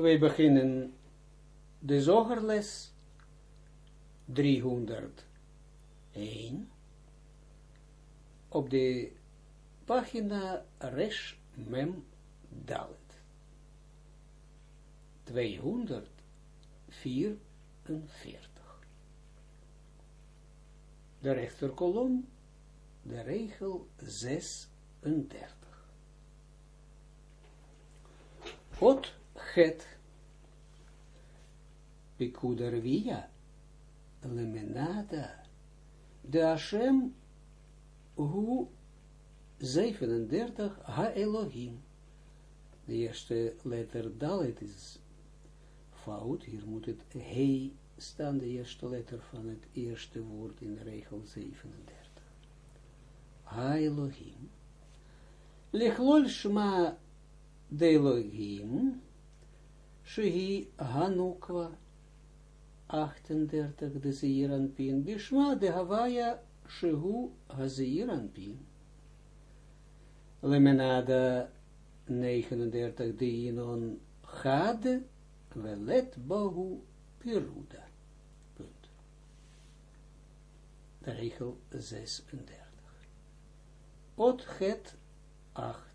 wij beginnen de zogerles 301 op de pagina Resh Mem Dalet. 244. De rechterkolom, de regel 36. Ot het Pikudarvia Lemenada de Hashem hu 37 Ha Elohim. De eerste letter Dalet is fout. Hier moet het He staan, de eerste letter van het eerste woord in regel 37. Ha Elohim. Lechlol Shma de Elohim. Shehi Hanukwa 38 de Zeiranpin. Bishma de Havaya Shehu Hazeiranpin. Lemenada 39 de Inon Gade Velet Bahu Peruda. Punt. De regel 36. Ot het 8.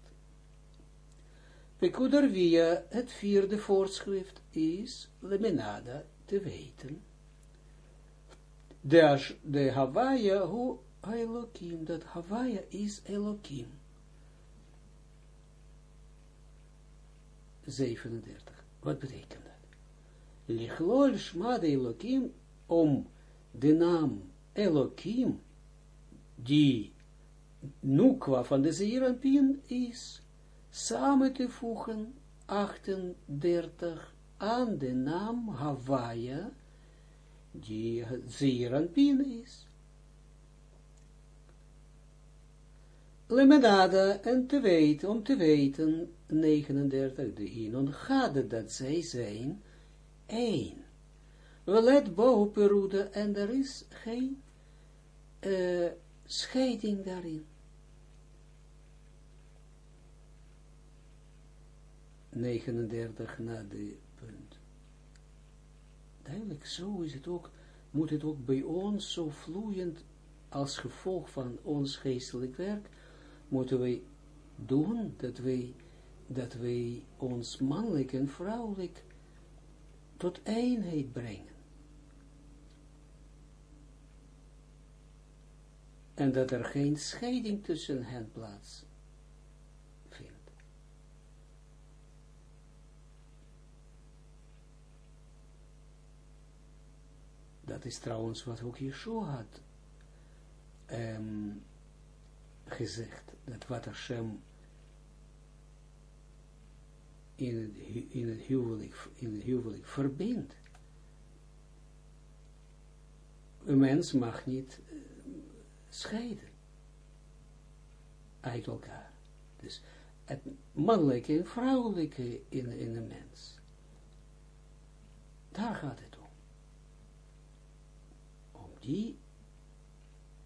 Pekuder via het vierde voorschrift is Lemenada te weten. De, de Hawaia, hoe Elohim, dat Hawaia is Elohim. 37. Wat betekent dat? Lichlol shma de Elohim, om de naam Elohim, die Nukwa van de Zeeranpien is, samen te voegen, 38, aan de naam Hawaia, die Zeeranpien is. Lemedada, en te weten, om te weten, 39, de Inon, gade dat zij zijn, één. We let boven perude, en er is geen uh, scheiding daarin. 39 na de punt. Duidelijk, zo is het ook, moet het ook bij ons zo vloeiend, als gevolg van ons geestelijk werk, moeten wij doen dat wij, dat wij ons mannelijk en vrouwelijk tot eenheid brengen. En dat er geen scheiding tussen hen plaats Dat is trouwens wat ook Yeshua had um, gezegd, dat wat Hashem in het, in huwelijk, in het huwelijk verbindt. Een mens mag niet uh, scheiden uit elkaar. Dus het mannelijke en vrouwelijke in, in een mens. Daar gaat het die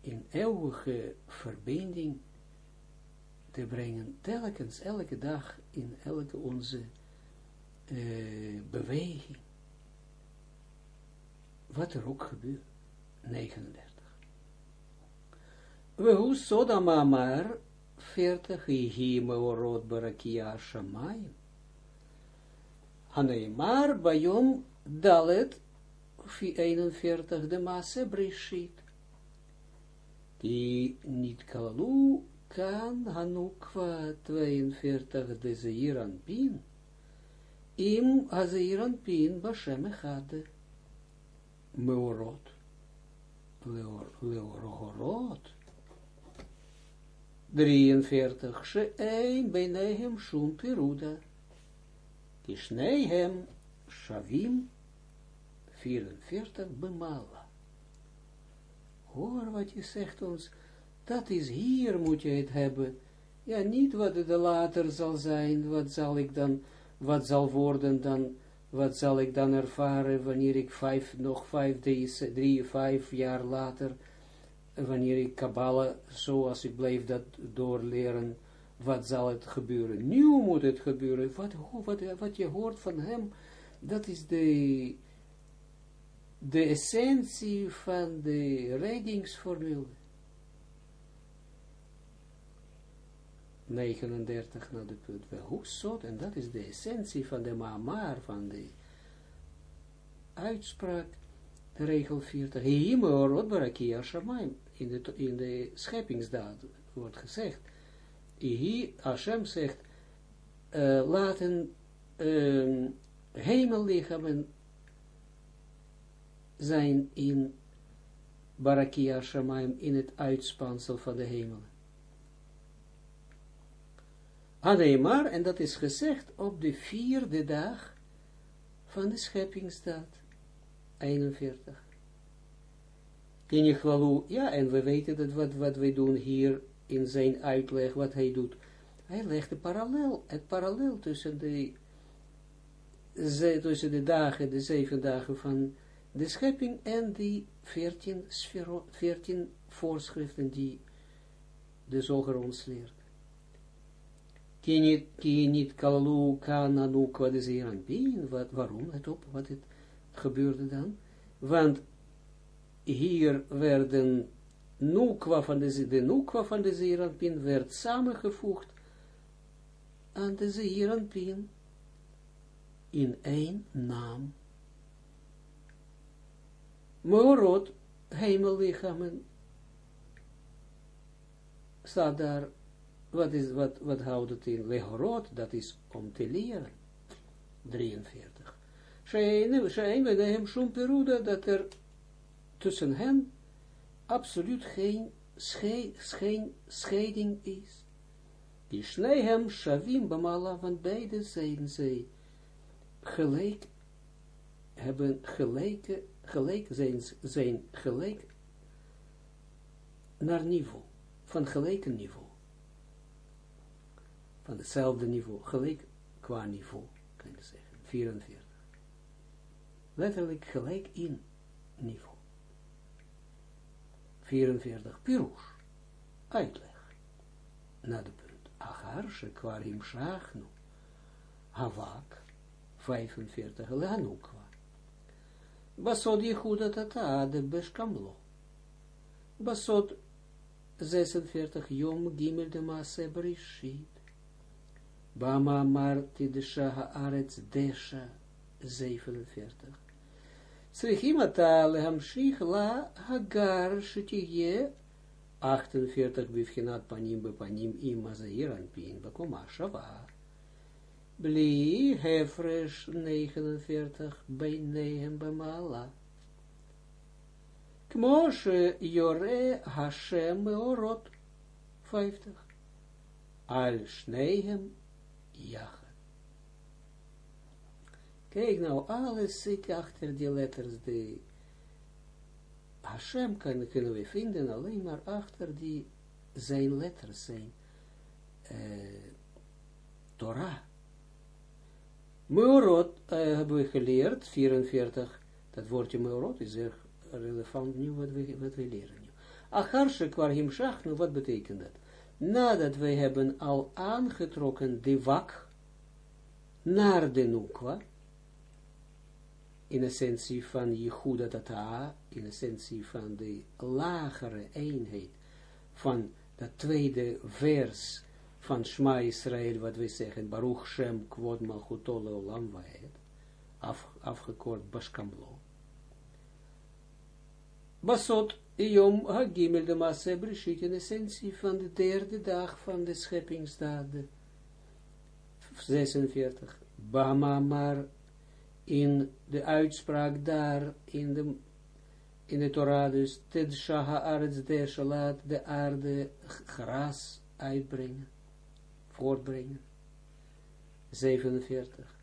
in eeuwige verbinding te brengen, telkens, elke dag, in elke onze uh, beweging. Wat er ook gebeurt. 39. We hoe sodama maar 40 hi meorot barakia shamayim. Haneimar bayom dalet 41 de masse brishit. Die niet kalalu kan Hanukwa 42 de Zeiran Pin, im Azeiran Pin Bashem Echade, Meorot, Leororot, 43, Sheein Beinehem Shum Peruda, Kishneihem Shavim, 44 Bemala. Hoor wat je zegt ons, dat is hier moet je het hebben. Ja, niet wat het later zal zijn, wat zal ik dan, wat zal worden dan, wat zal ik dan ervaren wanneer ik vijf, nog vijf, drie, drie vijf jaar later, wanneer ik Kabbalah, zoals ik bleef dat doorleren, wat zal het gebeuren? Nu moet het gebeuren. Wat, wat, wat je hoort van hem, dat is de, de essentie van de reddingsformule. 39 naar de punt. Hoe zot, en dat is de essentie van de maamar, van de uitspraak, regel 40. Himo rot barakia shamayim. In de, in de scheppingsdaad wordt gezegd. Hier, Hashem zegt, uh, laten uh, hemellichamen zijn in barakia shamayim, in het uitspansel van de hemel. Adeemar, en dat is gezegd op de vierde dag van de scheppingsdaad, 41. Kinjechwalu, ja, en we weten dat wat, wat wij doen hier in zijn uitleg, wat hij doet. Hij legt de parallel, het parallel tussen de, tussen de dagen, de zeven dagen van de schepping en die veertien, voorschriften die de zoger ons leert ki niet kalu kana nukwa de zeeranpien, wat, waarom, het op, wat het gebeurde dan? Want hier werden nukwa van de, de nukwa van de zeeranpien werd samengevoegd aan de zeeranpien in één naam. Moorot, hemellichamen, staat daar wat, is, wat, wat houdt het in? Lehorot, dat is om te leren. 43. Shein hem shum peruda, dat er tussen hen absoluut geen geen scheiding is. Die hem shavim bamala, van beide zijn zij gelijk, hebben gelijke, gelijk zijn, zijn gelijk naar niveau, van gelijke niveau van hetzelfde niveau, gelijk qua niveau, kan je zeggen, 44. Letterlijk gelijk in niveau. 44, Pirush, uitleg, na de punt, Achar, shekwar him shachnu, Havak, 45, Lehanukwa, Basod Yehuda Tata, de Beshkamlo, Basod 46, Yom Gimel de Maase Brishit, Bama Marti de Shaha Arets Desha 47. Srichim ata lehamshich la hagar shetiye 48 bivchinat panim ima zair anpin bekoma shava. Bli hefresh 49 beinehem bemala. Kmoshe yore Hashem meorot 50. Al shnehem jagen. Kijk nou, alles zit achter die letters, de Hashem kan, kunnen we vinden alleen maar achter die zijn letters, zijn uh, Torah. Meurot uh, hebben we geleerd, 44, dat woordje Meurot is erg relevant nu wat we, wat we leren nu. Acharshek waar himshach, nu wat betekent dat? nadat wij hebben al aangetrokken de wak naar de nukwa, in essentie van Yehuda Tata, in essentie van de lagere eenheid van dat tweede vers van Shma Israël, wat wij zeggen, Baruch Shem Kvod Malchutole Olam Vaed, af, afgekort Bashkamlo. Basot Yom Hagimel de Maase Brishit in essentie van de derde dag van de scheppingsdaad. 46. Bama maar in de uitspraak daar in de in de Torah dus Ted Shaha Desha laat de aarde gras uitbrengen, voortbrengen. 47.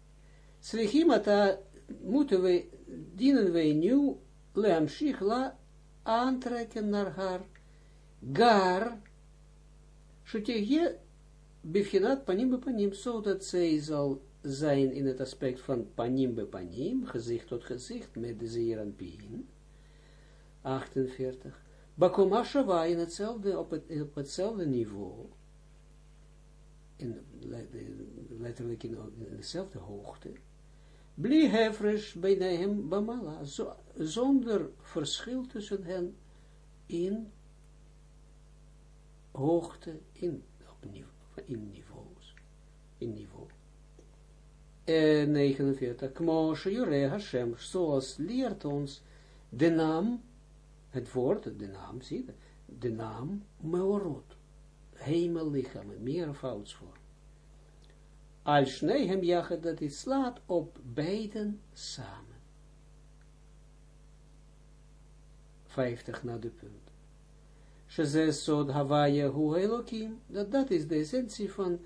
Slichimata moeten we, dienen wij nu, Leam Shichla, aantrekken naar haar, gar, je bivchinat panim be panim, zodat zij zal zijn in het aspect van panim be panim, gezicht tot gezicht, met de zeer en pien, 48, bakoma in hetzelfde, op, het, op hetzelfde niveau, in, letterlijk in, dezelfde hoogte, bli bij hem bamala, zonder verschil tussen hen in hoogte, in, op in niveaus, in niveau. En 49, Kmoshe Jure Hashem, zoals leert ons de naam, het woord, de naam, zie de naam Meorot, hemellichamen, meervoudsvorm. Als hem jagen dat het slaat op beiden samen. 50 na de punt. Sheze sod Hawaii hu Elohim, dat, dat is de essentie van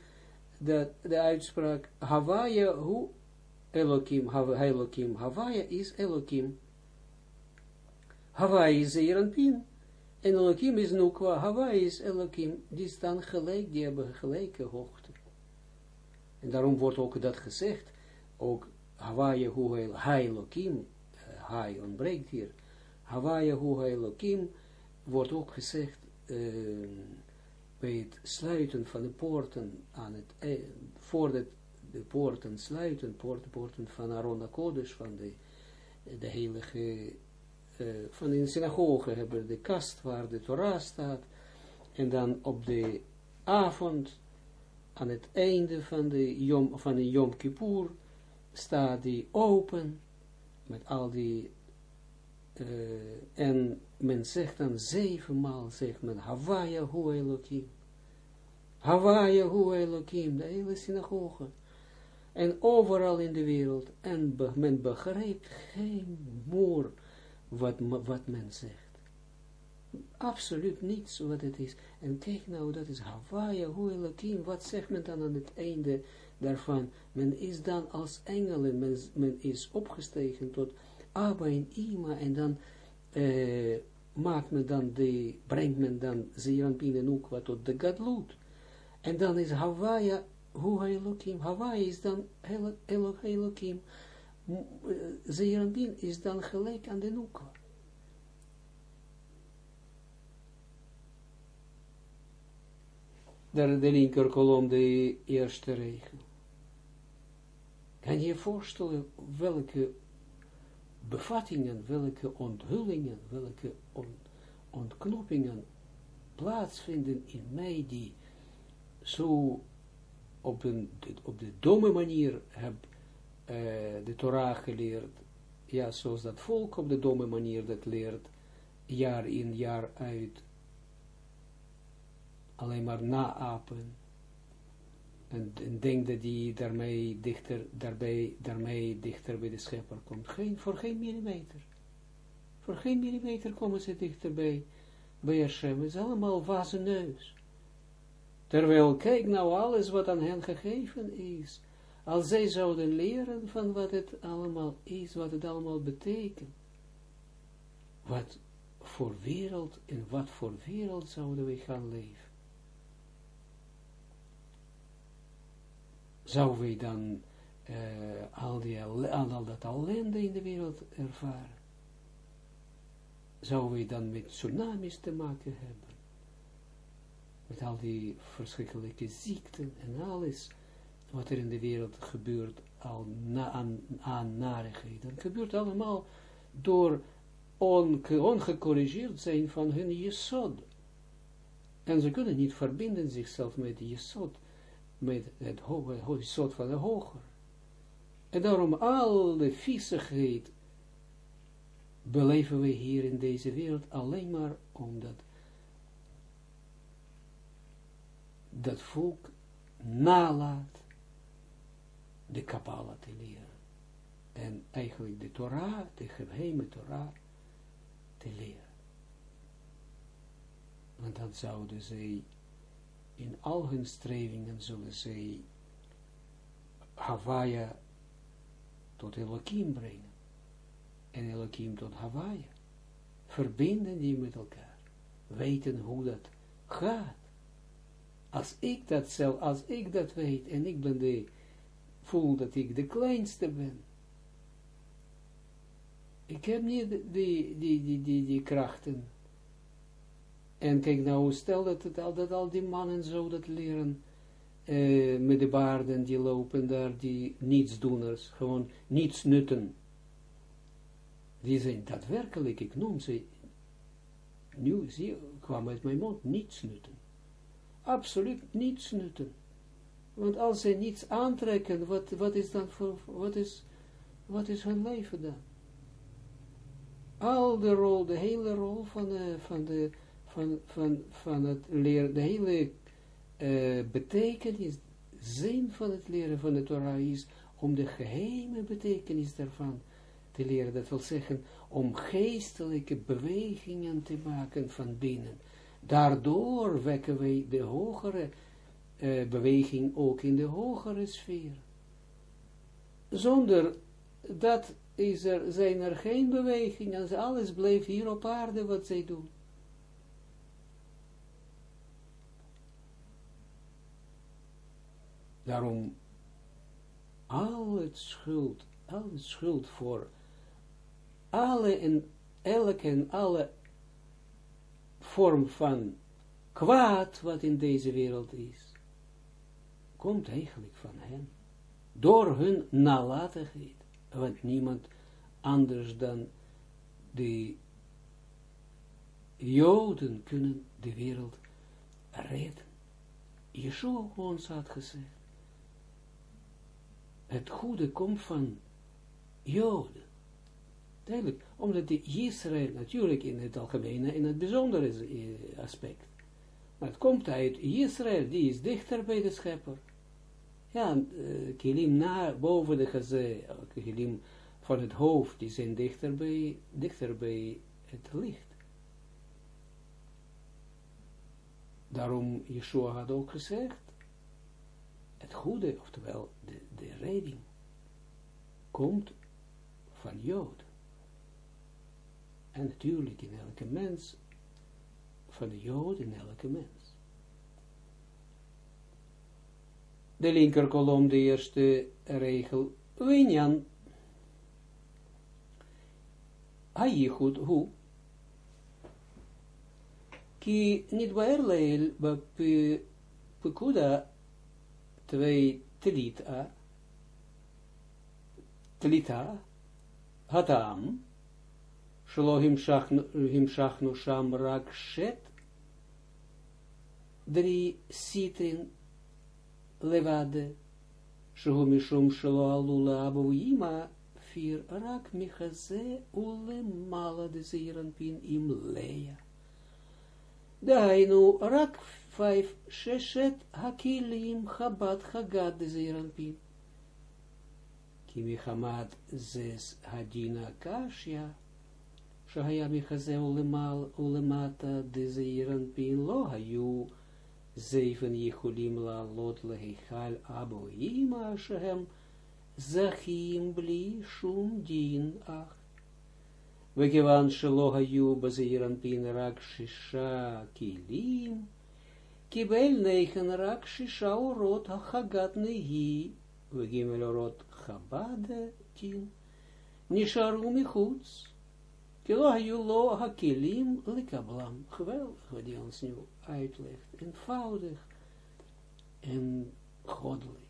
de, de uitspraak Hawaii hu Elohim, Elohim, Hawaii is Elohim. Hawaii is Zeranpin. En Elohim is Nukwa, Hawaii is Elohim. Die staan gelijk, die hebben gelijke hoogte. En daarom wordt ook dat gezegd, ook Hawaii hu Elohim, Hai ontbreekt hier. Hawaii hu Elohim wordt ook gezegd uh, bij het sluiten van de poorten aan het, eh, voordat de poorten sluiten, poorten, poorten van Aaron Kodesh, van de, de heilige, uh, van de synagoge hebben de kast waar de Torah staat, en dan op de avond, aan het einde van de Yom, van de Yom Kippur, staat die open, met al die, uh, en men zegt dan zevenmaal, zegt men, Hawaii hu Elohim. Hawaii hu Elohim, de hele synagoge. En overal in de wereld, en men begrijpt geen moer wat, wat men zegt. Absoluut niets wat het is. En kijk nou, dat is Hawaii hu Elohim, wat zegt men dan aan het einde daarvan? Men is dan als engelen, men, men is opgestegen tot Abba en Ima, en dan uh, maakt men dan de, brengt men dan Zeeranpin en Ukwa tot de Gadlut. En dan is Hawaii, Hu Elohim, Hawaii is dan Elohim, Zeeranpin is dan gelijk aan de Ukwa. Daar de linker kolom, de eerste regel. Kan je je voorstellen welke bevattingen, welke onthullingen, welke ontknopingen plaatsvinden in mij die zo op, een, op de domme manier heb uh, de Torah geleerd, ja, zoals dat volk op de domme manier dat leert, jaar in, jaar uit, alleen maar naapen, en, en dat die daarmee dichter, daarbij, daarmee dichter bij de schepper komt. Geen, voor geen millimeter. Voor geen millimeter komen ze dichter bij, bij Hashem. Het is allemaal wazen neus. Terwijl, kijk nou alles wat aan hen gegeven is. Als zij zouden leren van wat het allemaal is, wat het allemaal betekent. Wat voor wereld, en wat voor wereld zouden we gaan leven. Zouden we dan uh, al, die, al dat ellende in de wereld ervaren? Zouden we dan met tsunamis te maken hebben? Met al die verschrikkelijke ziekten en alles wat er in de wereld gebeurt al na, aan, aan narigheid. Dat gebeurt allemaal door on, ongecorrigeerd zijn van hun jesod. En ze kunnen niet verbinden zichzelf met de jesod met het horizon van de hoger. En daarom al de viezigheid beleven we hier in deze wereld alleen maar omdat dat volk nalaat de Kabbalah te leren. En eigenlijk de Torah, de geheime Torah, te leren. Want dan zouden zij in al hun strevingen zullen zij Hawaii tot Elohim brengen. En Elohim tot Hawaii. Verbinden die met elkaar. Weten hoe dat gaat. Als ik dat zelf, als ik dat weet en ik ben de, voel dat ik de kleinste ben. Ik heb niet die, die, die, die, die krachten en kijk nou, stel dat, het, dat al die mannen zo dat leren, uh, met de baarden die lopen daar, die nietsdoeners, gewoon niets nutten. Die zijn daadwerkelijk, ik noem ze, nu zie, kwam uit mijn mond, niets nutten. Absoluut niets nutten. Want als ze niets aantrekken, wat, wat is dan voor, wat is, wat is hun leven dan? Al de rol, de hele rol van, de, van, de, van, van, van het leren, de hele uh, betekenis, zin van het leren van de Torah is om de geheime betekenis daarvan te leren. Dat wil zeggen, om geestelijke bewegingen te maken van binnen. Daardoor wekken wij de hogere uh, beweging ook in de hogere sfeer. Zonder dat is er, zijn er geen bewegingen, alles blijft hier op aarde wat zij doen. Daarom al het schuld, al het schuld voor alle en elke en alle vorm van kwaad wat in deze wereld is, komt eigenlijk van hen. Door hun nalatigheid. Want niemand anders dan de Joden kunnen de wereld redden. Yeshua ons had gezegd. Het goede komt van Joden. Duidelijk, omdat de Israël natuurlijk in het algemene, in het bijzondere aspect. Maar het komt uit Israël, die is dichter bij de schepper. Ja, uh, kilim na, boven de geze, kilim van het hoofd, die zijn dichter bij, dichter bij het licht. Daarom, Yeshua had ook gezegd, het goede, oftewel de, de redding, komt van Jood. En natuurlijk in elke mens, van de Jood in elke mens. De linker kolom, de eerste regel, Winjan. Hayichud hu. Ki niet waar leel, pekuda twee telita, telita, hatam, שלא המשכנו שם רק שת, drie sitrin levade, שהוא משום שלא עלו לאבוימה, vier רק מחזה ולמעלה דזעירנפין עם לאה. דהיינו, רק vijf, ששת הכלים חב"ד חגת דזעירנפין. כי מחמת זס הדין הקשיא, שהיה מחזה ולמטה דזעירן פין לא היו zeven יכולים לעלות להיכל אבו אמא שהם זכים בלי שום דין אך. וכיוון שלא היו בזעיר אנפין רק שישה כלים, קיבל נכן רק שישה אורות החגת נהי, וגימל אורות חב"ד דין, נשארו מחוץ. Kilo hajulo hakilim likablam. Geweldig wat hij ons nu uitlegt. Eenvoudig en goddelijk.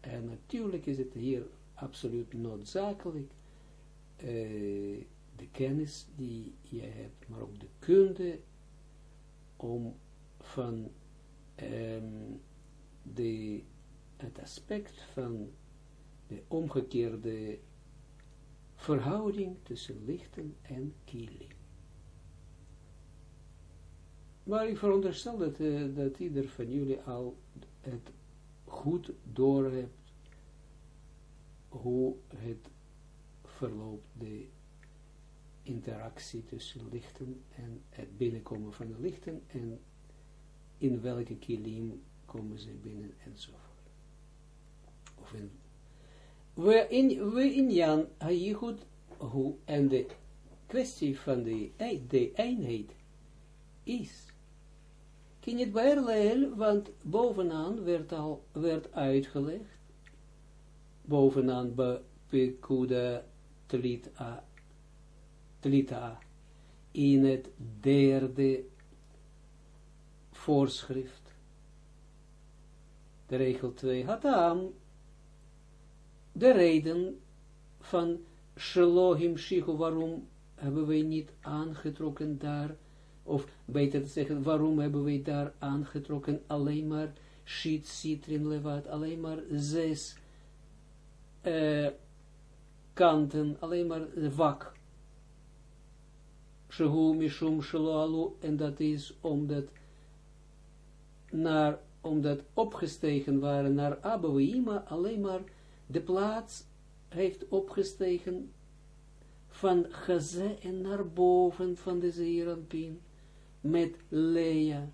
En natuurlijk is het hier absoluut noodzakelijk. Uh, de kennis die je hebt, maar ook de kunde om van um, de, het aspect van de omgekeerde verhouding tussen lichten en kilim. Maar ik veronderstel dat, uh, dat ieder van jullie al het goed doorhebt hoe het verloopt, de interactie tussen lichten en het binnenkomen van de lichten en in welke kilim komen ze binnen enzovoort. Of in we in, we in Jan Hayichud hoe en de kwestie van de, de eenheid is. Kinit Baerleel, want bovenaan werd al werd uitgelegd, bovenaan be Pekuda Tlita, Tlita, in het derde voorschrift, de regel 2, Hatam, de reden van Shelohim Shichu, waarom hebben wij niet aangetrokken daar, of beter te zeggen, waarom hebben wij daar aangetrokken alleen maar Shit, Citrin, Levat, alleen maar zes uh, kanten, alleen maar wak. Shehu Mishum Shelo en dat is omdat naar, omdat opgestegen waren naar Abouima, alleen maar de plaats heeft opgestegen van Gaze en naar boven van de Zeeranpien, met Lea.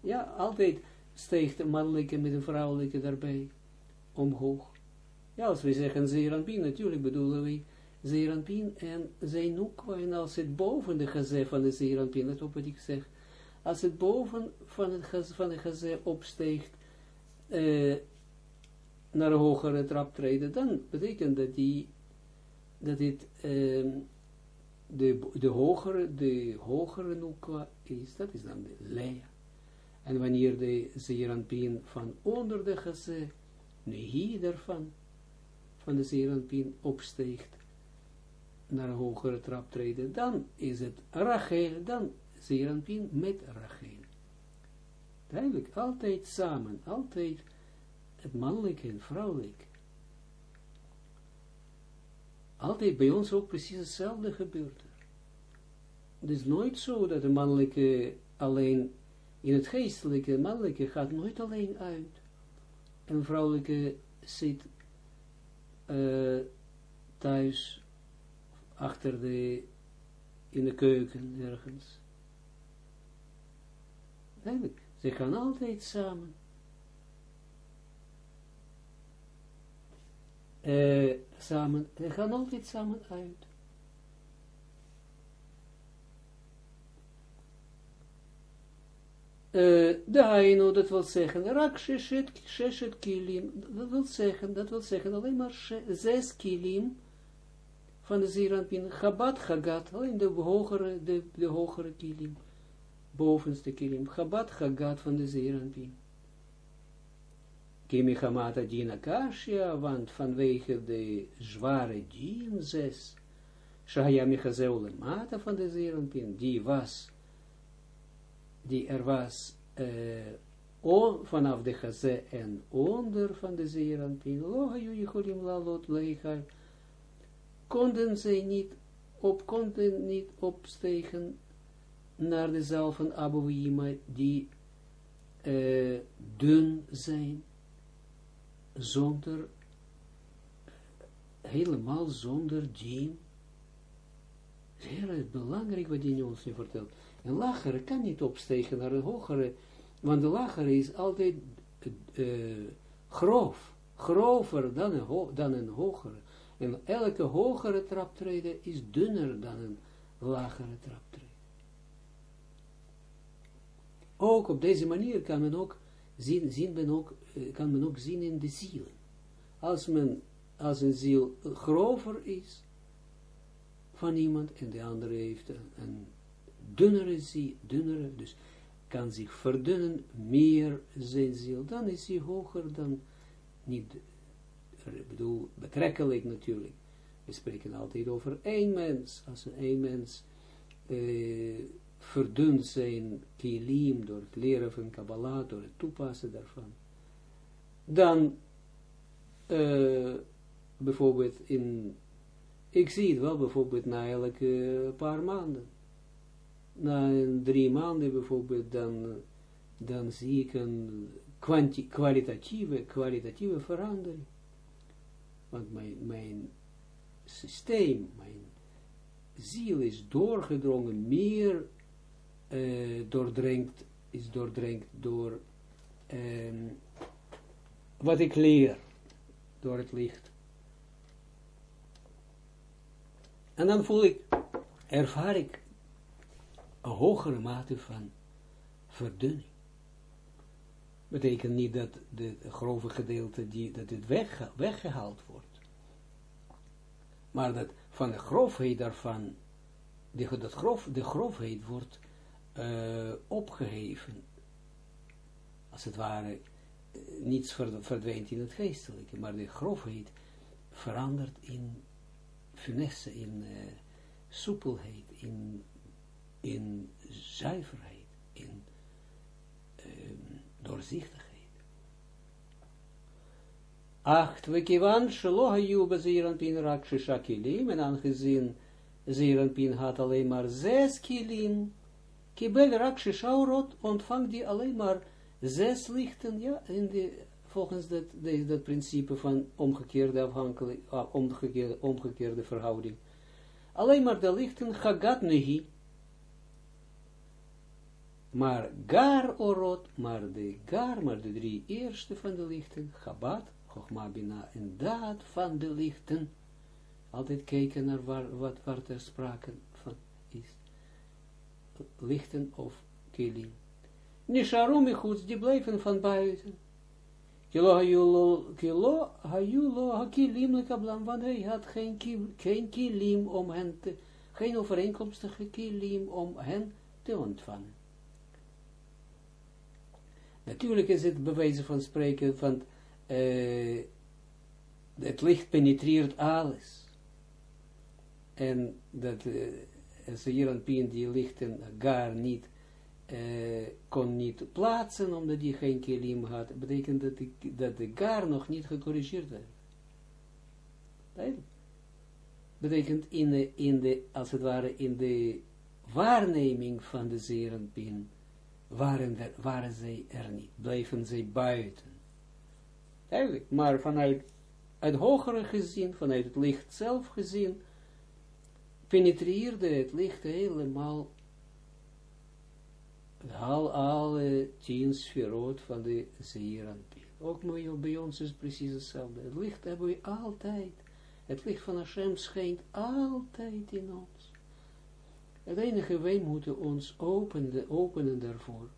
Ja, altijd steegt de mannelijke met een vrouwelijke daarbij, omhoog. Ja, als we zeggen Zeeranpien, natuurlijk bedoelen we Zeeranpien en Zeinukwa, en als het boven de Gaze van de Zeeranpien, let op wat ik zeg, als het boven van, het, van de Gaze opsteegt, uh, naar hogere trap treden, dan betekent dat die, dat dit uh, de, de hogere, de hogere nukwa is, dat is dan de leia. En wanneer de zeeranpien van onder de gase, hier daarvan, van de zeeranpien opsteegt, naar een hogere trap treden, dan is het Rachel, dan zeeranpien met Rachel. Duidelijk, altijd samen, altijd het mannelijke en vrouwelijke. Altijd bij ons ook precies hetzelfde gebeurt Het is nooit zo dat de mannelijke alleen in het geestelijke, mannelijke gaat nooit alleen uit. En vrouwelijke zit uh, thuis achter de, in de keuken ergens. Eigenlijk, ze gaan altijd samen. Uh, samen, ze gaan altijd samen uit. Uh, de dat wil zeggen, rak sheshet kilim, dat wil zeggen, dat wil zeggen, alleen maar zes kilim van de Ziranpin, Chabad Chagat, alleen de hogere, de, de hogere kilim, bovenste kilim, Chabad Chagat van de Ziranpin. Kimi Hamata Dina Kashia, want vanwege de zware dien zes, Shaya Michazeule Mata van de Zerenpin, die was, die er was, vanaf de Chaze en onder van de Zerenpin, Loha Yujicholim Lalot Leichal, konden zij niet op, konden niet opstegen naar de zaal van Abu die uh, dun zijn, zonder, helemaal zonder dien. Heel belangrijk wat die ons nu vertelt. Een lagere kan niet opstegen naar een hogere, want de lagere is altijd uh, grof, grover dan een, dan een hogere. En elke hogere traptreden is dunner dan een lagere traptreden. Ook op deze manier kan men ook zien, zien men ook, eh, kan men ook zien in de ziel. Als men, als een ziel grover is van iemand en de andere heeft een, een dunnere ziel, dunnere, dus kan zich verdunnen meer zijn ziel, dan is hij hoger dan niet, ik bedoel, betrekkelijk natuurlijk. We spreken altijd over één mens, als een één mens uh, verdund zijn kilim door het leren van Kabbalah, door het toepassen daarvan. Dan, uh, bijvoorbeeld in, ik zie het wel bijvoorbeeld na elke paar maanden. Na drie maanden bijvoorbeeld, dan, dan zie ik een kwalitatieve, kwalitatieve verandering. Want mijn, mijn systeem, mijn ziel is doorgedrongen meer uh, doordrenkt, is doordrenkt door um, wat ik leer, door het licht. En dan voel ik, ervaar ik een hogere mate van verdunning. Betekent niet dat de grove gedeelte, die, dat het weg, weggehaald wordt. Maar dat van de grofheid daarvan, dat grof, de grofheid wordt uh, opgeheven, als het ware, niets verdwijnt in het geestelijke, maar de grofheid verandert in finesse, in uh, soepelheid, in, in zuiverheid, in um, doorzichtigheid. Acht, we kiwan shelo hayu beziran pin rak kilim, en aangezien ziran pin had alleen maar zes kilim, kibel rak shisha orot, ontvangt die alleen maar zes lichten, ja, in de, volgens dat, dat principe van omgekeerde afhankelijk, uh, omgekeerde, omgekeerde verhouding. Alleen maar de lichten chagat nehi. Maar gar orot, maar de gar, maar de drie eerste van de lichten, chabat, chokma bina en daad van de lichten. Altijd kijken naar wat, waar er sprake. Lichten of kelim. Nisharu goed, die blijven van buiten. Kilo hayu lo hakilim lekablam, want hij had geen, geen kilim om hen te, geen overeenkomstige kilim om hen te ontvangen. Natuurlijk is het bewijzen van spreken van uh, het licht penetreert alles. En dat uh, hier aan pien die lichten gar niet uh, kon niet plaatsen, omdat hij geen kilim had, betekent dat de, dat de gar nog niet gecorrigeerd werd. Betekent in de, in de, als het ware, in de waarneming van de zerenpin, waren, waren zij er niet, bleven zij buiten. Eigenlijk, maar vanuit het hogere gezien, vanuit het licht zelf gezien, penetreerde het licht helemaal al alle tien sferot van de Zeeranpil. Ook bij ons is precies hetzelfde. Het licht hebben we altijd. Het licht van Hashem schijnt altijd in ons. Het enige, wij moeten ons openen, openen daarvoor.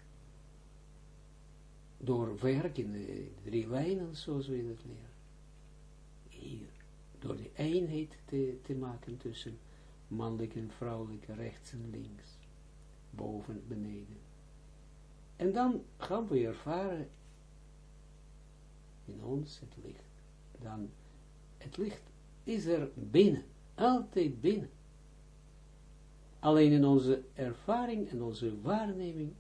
Door werken, de drie lijnen, zoals we het leren. Hier. Door de eenheid te, te maken tussen mannelijke en vrouwelijke, rechts en links. Boven, beneden. En dan gaan we ervaren in ons het licht. Dan, het licht is er binnen, altijd binnen. Alleen in onze ervaring en onze waarneming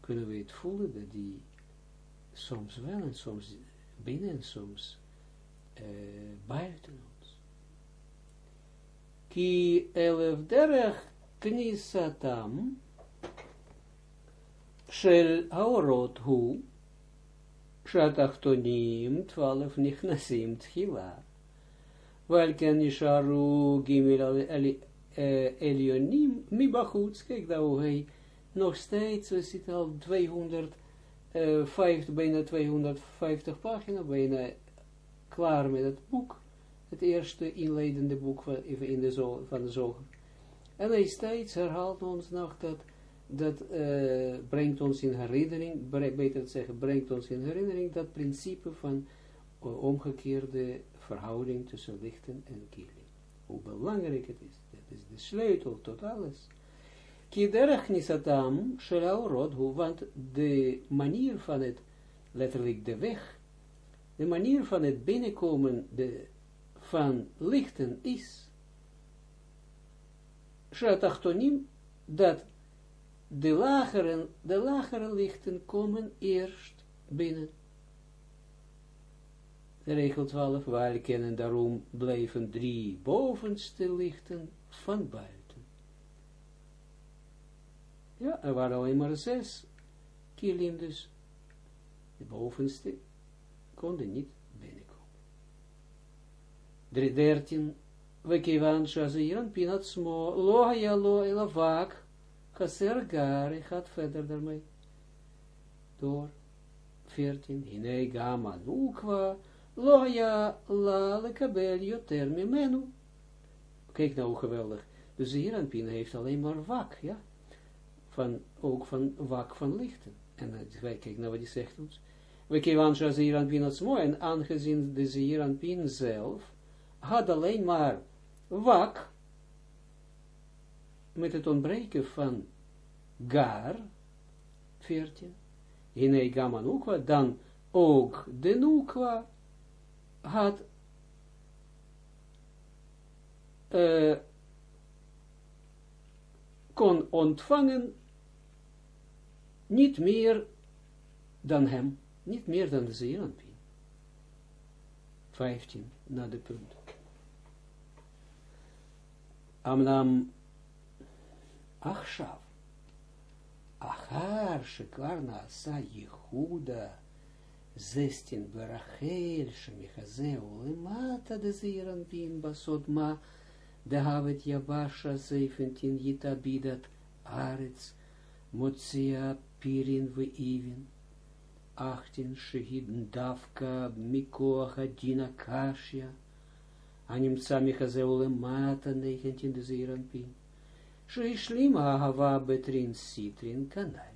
kunnen we het voelen dat die soms wel en soms binnen en soms uh, buiten Ki elef derech knisatam של האורות הוא שהתחתונים twaalf נכנסים תחילה, ועל כן נשארו גימל עליונים מבחוץ, kijk daar hoe hij nog steeds, we zitten al 250, bijna 250 pagina, bijna klaar met het boek, het eerste inleidende boek van, in de zo, van de. En hij steeds herhaalt ons nog dat dat uh, brengt ons in herinnering, beter te zeggen, brengt ons in herinnering dat principe van uh, omgekeerde verhouding tussen lichten en kilim. Hoe belangrijk het is. Dat is de sleutel tot alles. Want de manier van het, letterlijk de weg, de manier van het binnenkomen de, van lichten is, Shatachtonim, dat de lagere, de lagere lichten komen eerst binnen. Regel 12, waar kennen daarom blijven drie bovenste lichten van buiten. Ja, er waren alleen maar zes kilim, dus de bovenste konden niet. 13, we kivan shaziran pinat smo, lo ya lo elavak, Chaser gar, ik gaat verder daarmee. Door 14. Hine gama nukwa, loja la lekabel yoter mimenu. Kijk nou geweldig. Dus hier aan Pina heeft alleen maar wak, ja. Van, ook van wak van lichten. En wij kijk nou wat hij zegt ons. We kijken aan hier aan Pina mooi. En aangezien de hier aan Pina zelf had alleen maar wak met het ontbreken van gar, 14, Hine Gamanukwa, dan ook de Nukwa had uh, kon ontvangen niet meer dan hem, niet meer dan de Zeeranpien. 15 naar de punt. Amnam Achshav Achar Shekwarna Sa Yehuda 16 Berachel Shemichazeu Lemata de Zeeranpien Basod Ma de Havet 17 Yitabidat Arets Motsia Pirin Ivin 18 Shehid Davka Mikoach Adina Animtsa Michazeu Lemata 19 de Zeeranpien Sheishlima Ahava Betrin Sitrin Kanal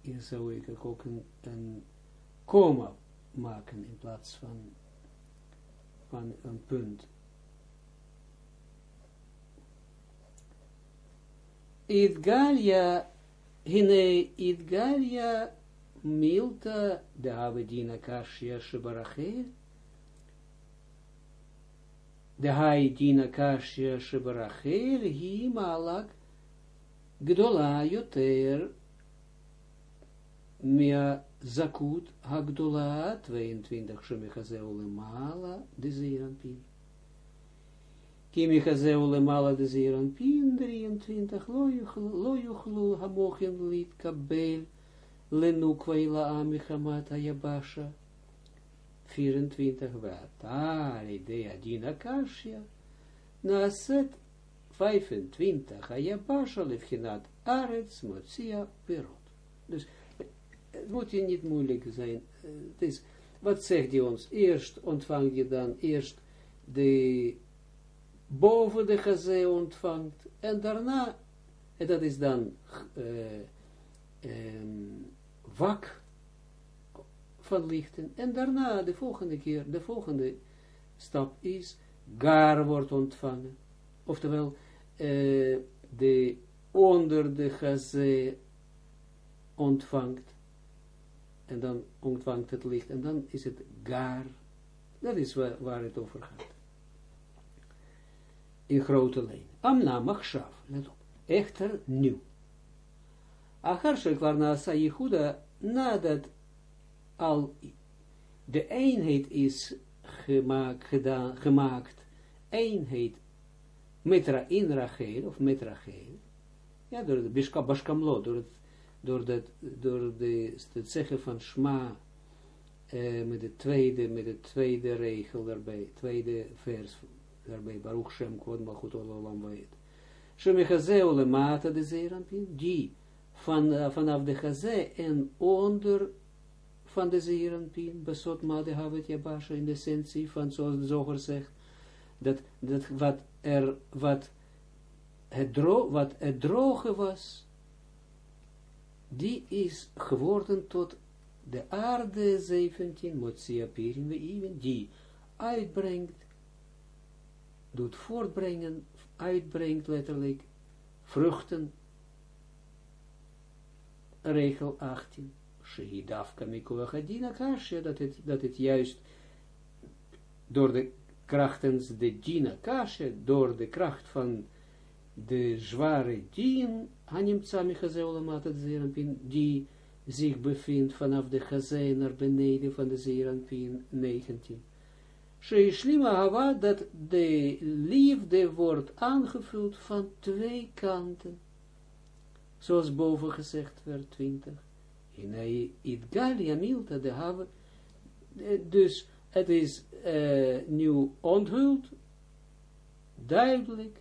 Hier zou ik ook een, een komma maken in plaats van, van een punt. Idgalia, hine Idgalia milta de Avedina Kashia Shebarachel, de Haidina Kashia Shebarachel, hi malak, gdola yoter, mia zakut hagdola 22 shemechazeu lemala de zeeranpin. Kimechazeu lemala de zeeranpin 23 lojuchlu hamochin lit kabel lenukwaila amichamat ayabasha 24 watar idea dina kashia naset 25 ayabasha levchinat arets motsia perot. Dus het moet je niet moeilijk zijn. Is, wat zegt hij ons? Eerst ontvang je dan eerst de boven de gazé ontvangt en daarna, en dat is dan uh, van lichten en daarna de volgende keer, de volgende stap is gar wordt ontvangen. Oftewel, uh, de onder de gazé ontvangt en dan ontvangt het licht, en dan is het gar. Dat is waar, waar het over gaat. In grote lijn. Amna machshav, let op. Echter nu. Achar Yehuda, nadat al de eenheid is gemaakt, gedaan, gemaakt eenheid met in Rachel, of met Rachel, ja, door de Bashkamlo, door het door, dat, door de, het zeggen van Shma, uh, met, de tweede, met de tweede regel daarbij, tweede vers daarbij, Baruch Shem Kod Malchut Olam Vaed. Shemechazeu lemata de zeerampin, die van, uh, vanaf de chazé en onder van de zeerampin, besot ma de havet yabasha, in de essentie van, zoals de zoger zegt, dat, dat wat er, wat het, dro wat het droge was, die is geworden tot de aarde 17, Motsia Pirin we die uitbrengt, doet voortbrengen, uitbrengt letterlijk, vruchten, regel 18, Shehidafka Mikoachadina Kashya, dat het, dat het juist door de krachtens de Dina Kashya, door de kracht van de zware dien, Hanimtsa Michazeola die zich bevindt vanaf de Chazé naar beneden van de Zeranpin 19. Sheishlima Hava, dat de liefde wordt aangevuld van twee kanten. Zoals boven gezegd werd, 20. In Idgalia Milta, de Hava, dus het is uh, nu onthuld, duidelijk,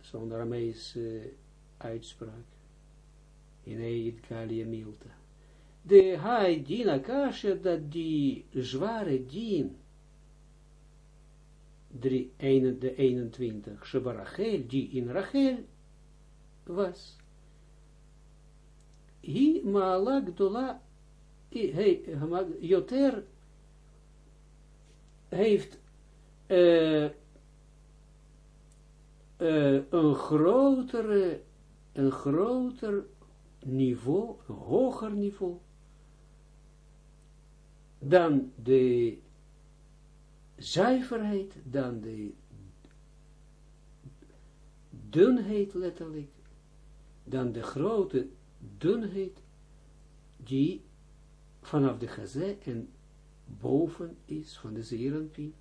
zonder Arameese uitspraak. In Eid Kalia Milta. De Hai Dina Kasha, dat die zware dien, de 21, Shebarachel, die in Rachel was. Maala Gdola, hey, Joter heeft uh, uh, een grotere een groter niveau, een hoger niveau, dan de zuiverheid, dan de dunheid letterlijk, dan de grote dunheid die vanaf de gazé en boven is van de zeeranpien.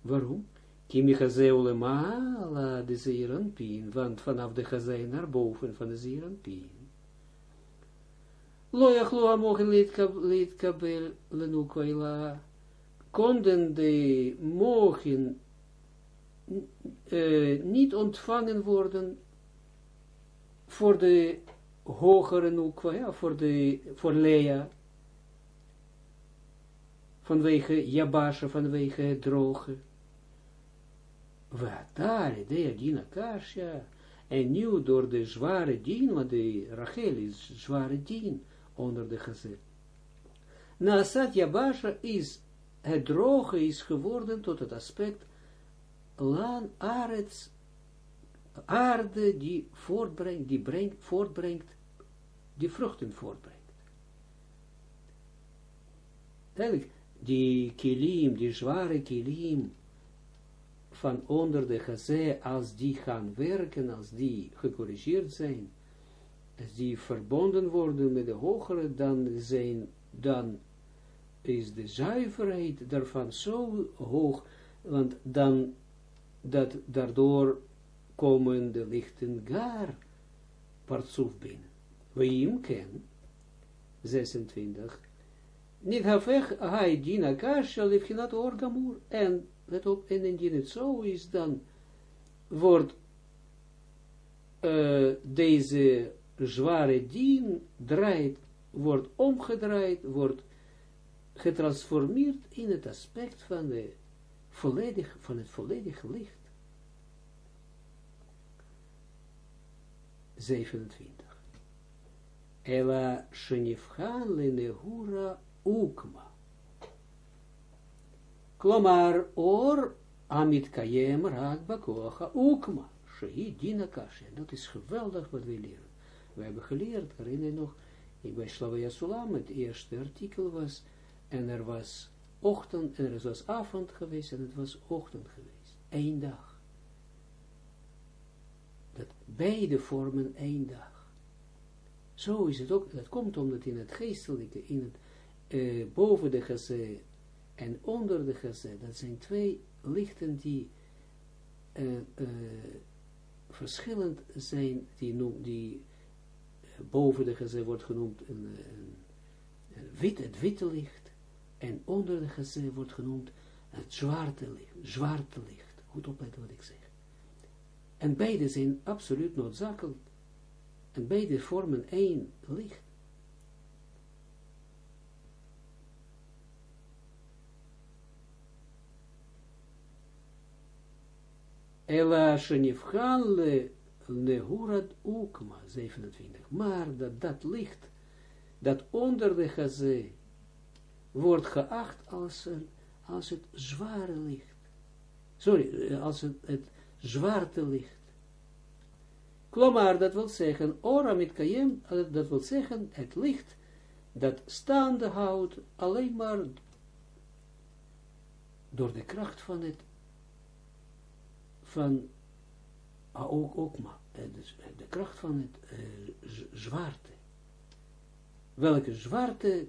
Waarom? Kimi gazé ulemala de zeeranpien, want vanaf de gazé naar boven van de zeeranpien. Loyach loa mogen leed kabel lenukwaila, konden de mogen uh, niet ontvangen worden voor de hogere nukwa, ja, voor, de, voor Lea, vanwege Jabasha, vanwege het droge. Daar, de Dina Kasha, en nu door de zware dien, want de Rachel is zware dien onder de gezet. Naasat Jabasha is, het droge is geworden tot het aspect laan arets, aarde die voortbrengt, die brengt, voortbrengt, die vruchten voortbrengt. Eigenlijk, die kilim, die zware kilim, van onder de gazé, als die gaan werken, als die gecorrigeerd zijn, als die verbonden worden met de hogere, dan zijn, dan is de zuiverheid daarvan zo hoog, want dan, dat daardoor komen de lichten gar partsoef binnen. We hem ken, 26, niet hafech hai dina kasha lifhinat orgamur, en let op, en indien het zo is, dan wordt uh, deze zware dien draait, wordt omgedraaid, wordt getransformeerd in het aspect van, de volledig, van het volledige licht. 27. Ela shenifhan le nehura ukma. Klomar or amit kayem raak bakocha ukma. Shehi dina kashe. Dat is geweldig wat we leren. We hebben geleerd, herinner je nog, bij Slavia Sulam, het eerste artikel was, en er was ochtend, en er was avond geweest, en het was ochtend geweest. Eén dag. Dat beide vormen één dag. Zo is het ook, dat komt omdat in het geestelijke, in het uh, boven de gazé en onder de gazé, dat zijn twee lichten die uh, uh, verschillend zijn, die, noem, die boven de gazé wordt genoemd een, een, wit, het witte licht, en onder de gazé wordt genoemd het zwarte licht, zwarte licht. Goed opletten wat ik zeg. En beide zijn absoluut noodzakelijk. En beide vormen één licht. Ela nehurat ukma, 27. Maar dat, dat licht, dat onder de gazé, wordt geacht als, een, als het zware licht. Sorry, als het, het zwarte licht. Klomar, dat wil zeggen, ora mit kayem, dat wil zeggen, het licht, dat staande houdt, alleen maar door de kracht van het van ah, ook, ook maar, dus de kracht van het uh, zwarte. Welke zwarte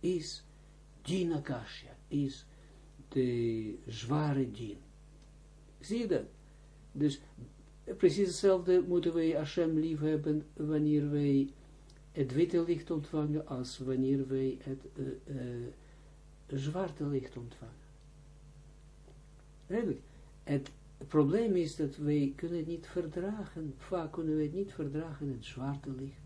is dinakasha, is de zware din. Zie je dat? Dus precies hetzelfde moeten wij Hashem lief hebben wanneer wij het witte licht ontvangen als wanneer wij het uh, zwarte licht ontvangen. Eigenlijk, het probleem is dat wij kunnen het niet verdragen. Vaak kunnen we het niet verdragen, het zwarte licht.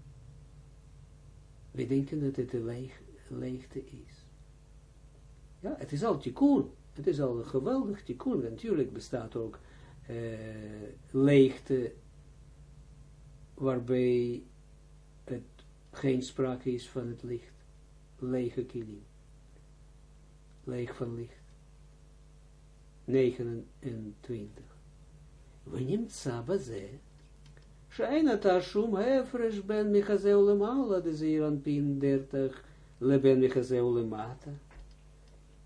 Wij denken dat het een leeg, leegte is. Ja, het is al tikkun. Het is al een geweldig tikkun. Natuurlijk bestaat ook uh, leegte waarbij het geen sprake is van het licht. Lege kilim. Leeg van licht. 29. ונמצא בזה Shaina tashum hefresh ben michazeu lemala, de zeeran pin 30, leben michazeu lemata.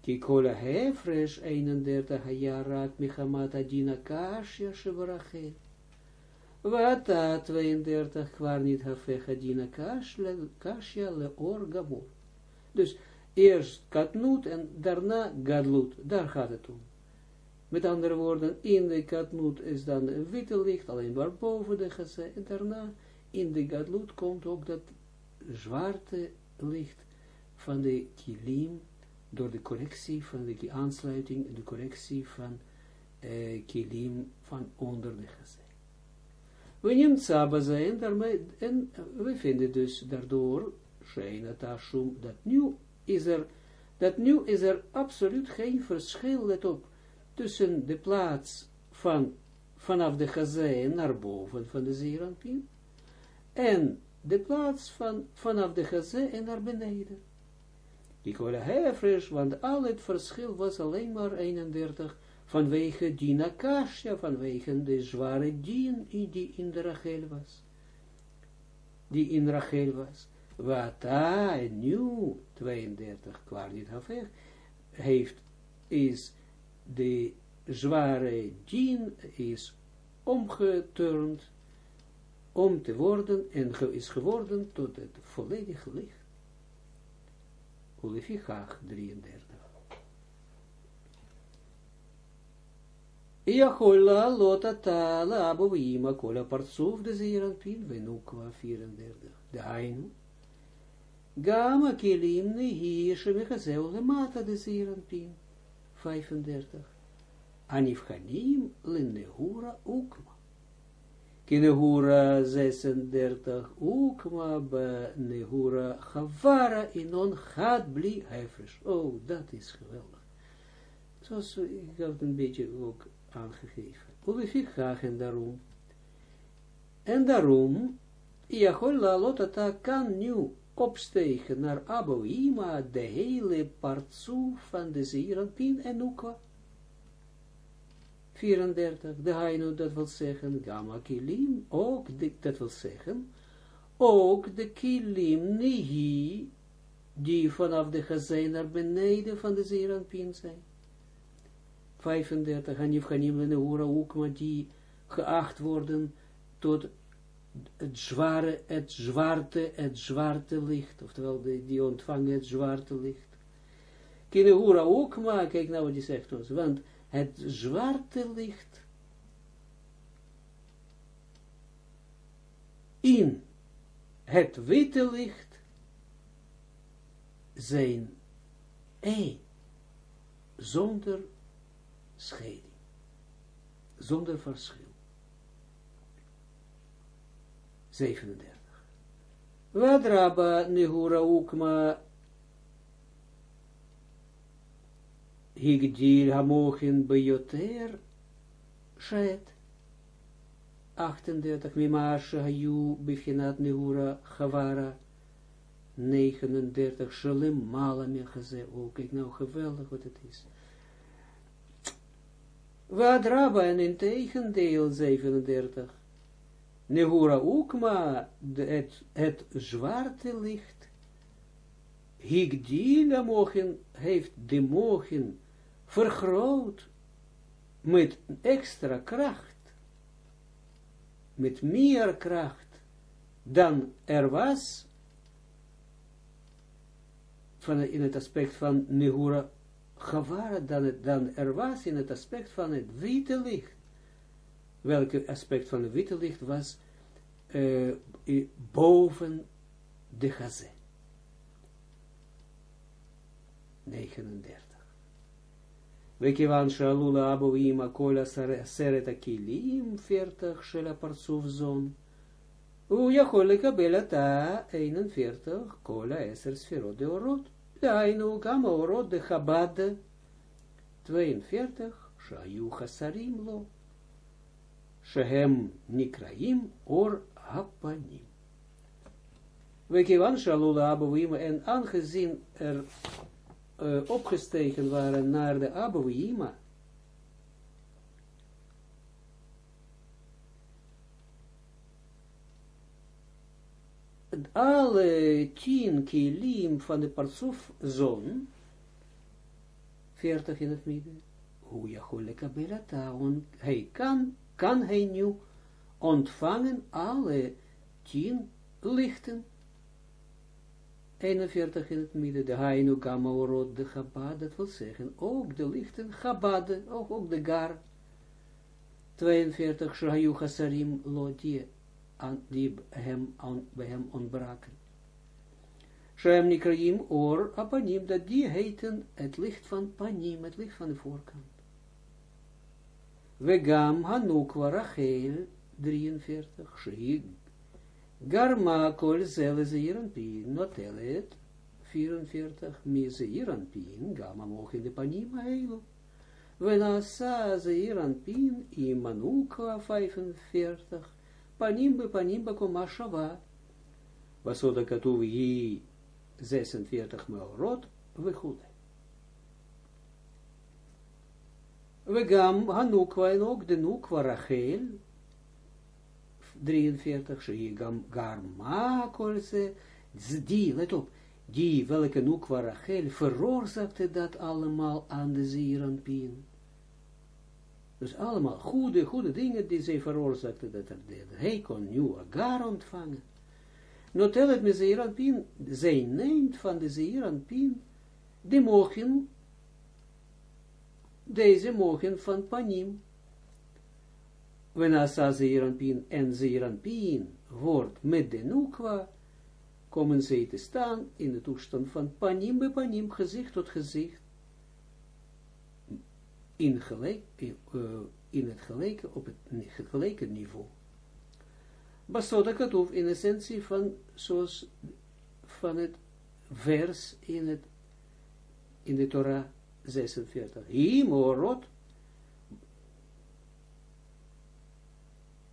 Kikola hefresh 31 hayarat michamata dina kashya shevarachel. Wata 32 kwar niet hafecha dina kashya le or. Dus eerst katnoet en daarna gadlut. Daar gaat het om. Met andere woorden, in de katnoet is dan een witte licht, alleen maar boven de geze. En daarna in de gadlut komt ook dat zwarte licht van de kilim, door de correctie van de aansluiting, de correctie van uh, kilim van onder de geze. We nemen zijn, daarmee, en we vinden dus daardoor, Sheina Tashum, dat nu is er, dat nu is er absoluut geen verschil, let op, tussen de plaats van, vanaf de gazé naar boven van de Zeranpien, en de plaats van, vanaf de gazé en naar beneden. Ik hoorde hefresh, want al het verschil was alleen maar 31, vanwege die nakasha, vanwege de zware dien die in de Rachel was. Die in Rachel was. Wat hij nu, 32, kwart heeft, is de zware dien is omgeturnd om te worden en is geworden tot het volledige licht. Ulefichach 33. Jachola lotata la aboima kola partsuf de zeeranpin venukwa 34. De Ainu. Gama kilim nehi shemechazeu lemata de zeeranpin 35. Anifchanim linnehura ukma. Kinehura 36 ukma be nehura chavara inon gaat bli. Oh, dat is geweldig. Zoals ik had een beetje ook aangegeven. Ulefik graag en daarom. En daarom, Jachol Lalotata kan nu opstegen naar Aboima, de hele partsoe van de Zeranpin en Nukwa. 34, de Hainu, dat wil zeggen, Gamma Kilim, ook, dat wil zeggen, ook de Kilim Nihi, die vanaf de gezijn naar beneden van de Zeranpin zijn. 35, Hanif Hanim Lenehura Ukma, die geacht worden tot het zware, het zwarte, het zwarte licht, oftewel die, die ontvangen het zwarte licht. Kinehura Ukma, kijk nou wat die zegt ons, want het zwarte licht in het witte licht zijn één, zonder scheiding, zonder verschil. 37. Wadraba nehura ukma higdil hamochin bejoter shet. 38. Mimasha hayu beginat nehura chavara 39. Shalem mala mechaze. Oh, kijk nou geweldig wat het is. Wadraba en in tegendeel 37. Nehura Ukma, het, het zwarte licht, Higdila mogen, heeft de mogen vergroot met extra kracht, met meer kracht dan er was, van, in het aspect van Nehura Chavara, dan, het, dan er was in het aspect van het witte licht welke aspect van het witte licht was uh, boven de gazé. 39. Wekiwan shalula aboima kola seret akilim 40 shela partsuf zon. U יכול לקבל אתה 41 כל העשר ספירות דאורות. דהיינו גם האורות דחב"ד 42 שהיו חסרים לו. Shehem Nikraim or Hapanim. We kiwan shalula abuim en aangezien er uh, opgestegen waren naar de abuima, alle tien kilim van de parsuf zon, 40 in het midden, hoe je golekabelata, hij kan, kan hij nu ontvangen alle tien lichten, 41 in het midden, de Hainu Gamma Orot, de Chabad, dat wil zeggen, ook de lichten Chabad, ook, ook de Gar, 42, Shahayu Hasarim Lo, die, hem, aan, bij hem ontbraken. Shem Nikraim Or Apanim, dat die heten het licht van Panim, het licht van de voorkant. Vegam Hanukwa Rachel, 43, Shehig Garma kol zele zeiranpin, notelet 44, mi zeiranpin, gamma moch in de panima eilu. Venasa zeiranpin, imanukwa 45, panimbe panimbe komashava. Wasoda katuv yi 46 maorot, vechule. Vegam hanukwa en ook de nukwa Rachel, 43, Shigam Garma kolse, die, let op, die, welke Nukwa Rachel, veroorzaakte dat allemaal aan de Zeranpien. Dus allemaal goede, goede dingen die zij veroorzaakte dat er deed. Hij kon nu Agar ontvangen. Notel het met Zeranpien, zij neemt van de Zeranpien, die mogen, deze mogen van Panim, Wenasa Zeeranpien en Zeeranpien wordt met de Nukwa, komen zij te staan in de toestand van panim bij panim, gezicht tot gezicht, in, gelijk, uh, in het gelijke, op het gelijke niveau. Basoda Katuf in essentie van, zoals van het vers in, het, in de Torah 46. Him orot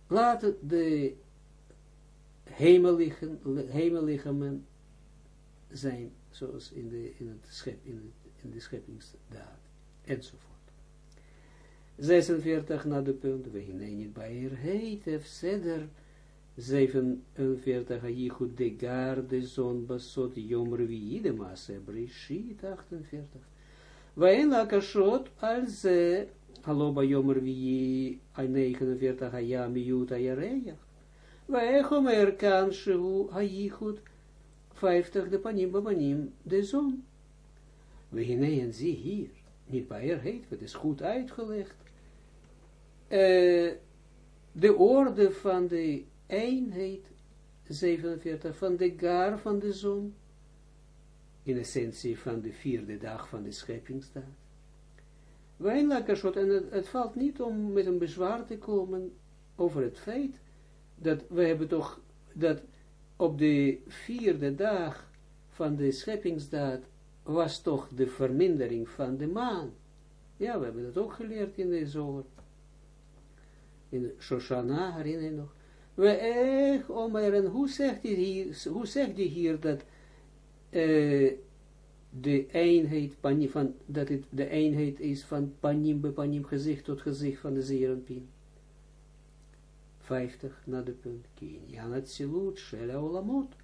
Laat de hemellichamen zijn, zoals in de, in het schep, in, het, in de scheppingsdaad, enzovoort. 46 na de punt, we niet bij er heet, seder, 47, Ayichud de garde, zon basot, yom revi'i, de masse, brishit, 48. Wein la kashot, al ze, Hallo bij Jomer wie 49 Hayam Yuta Yareya. Wij Homer kan Shehu Hayichud 50 de panim babanim de zon. We hineën zie hier, niet bij heet, het is goed uitgelegd. Uh, de orde van de eenheid 47 van de gar van de zon, in essentie van de vierde dag van de scheppingsdag. Wijnlakkerschot, en het, valt niet om met een bezwaar te komen over het feit dat we hebben toch, dat op de vierde dag van de scheppingsdaad was toch de vermindering van de maan. Ja, we hebben dat ook geleerd in de zomer. In Shoshana, herinner je nog. We echt, Omer, en hoe zegt hij hier, hoe zegt hij hier dat uh, de eenheid, van, dat het de eenheid is van panim bij panim, gezicht tot gezicht van de zeerenpien. 50 naar de punt. Kinyan het silut, shele olamot.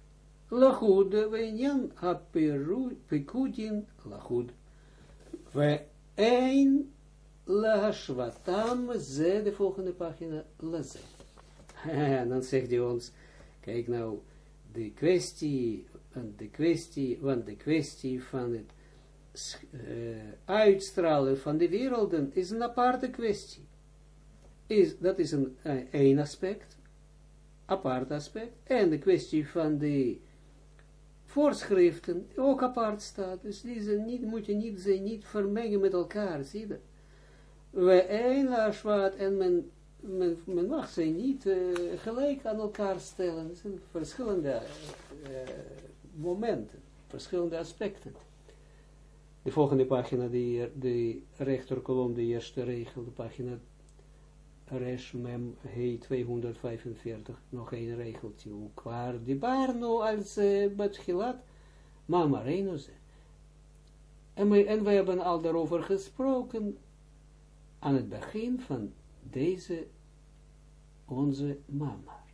Lachud, wenyan apikudin, lachud. We een lahashvatam, ze, de volgende pagina, laze. En dan zegt hij ons, kijk nou, de kwestie want de kwestie, want de kwestie van het uh, uitstralen van de werelden is een aparte kwestie. Is, dat is een, uh, een aspect, apart aspect, en de kwestie van de voorschriften ook apart staat. Dus deze niet, moet je niet, ze niet vermengen met elkaar, zie je We een ashwat en men, men, men mag ze niet gelijk aan elkaar stellen. Het zijn verschillende momenten, verschillende aspecten. De volgende pagina, de, de rechterkolom, de eerste regel, de pagina Resh Mem He 245, nog een regeltje. Waar die barno als Batchilat, mama Renoze. En, we, en we hebben al daarover gesproken aan het begin van deze, onze mama.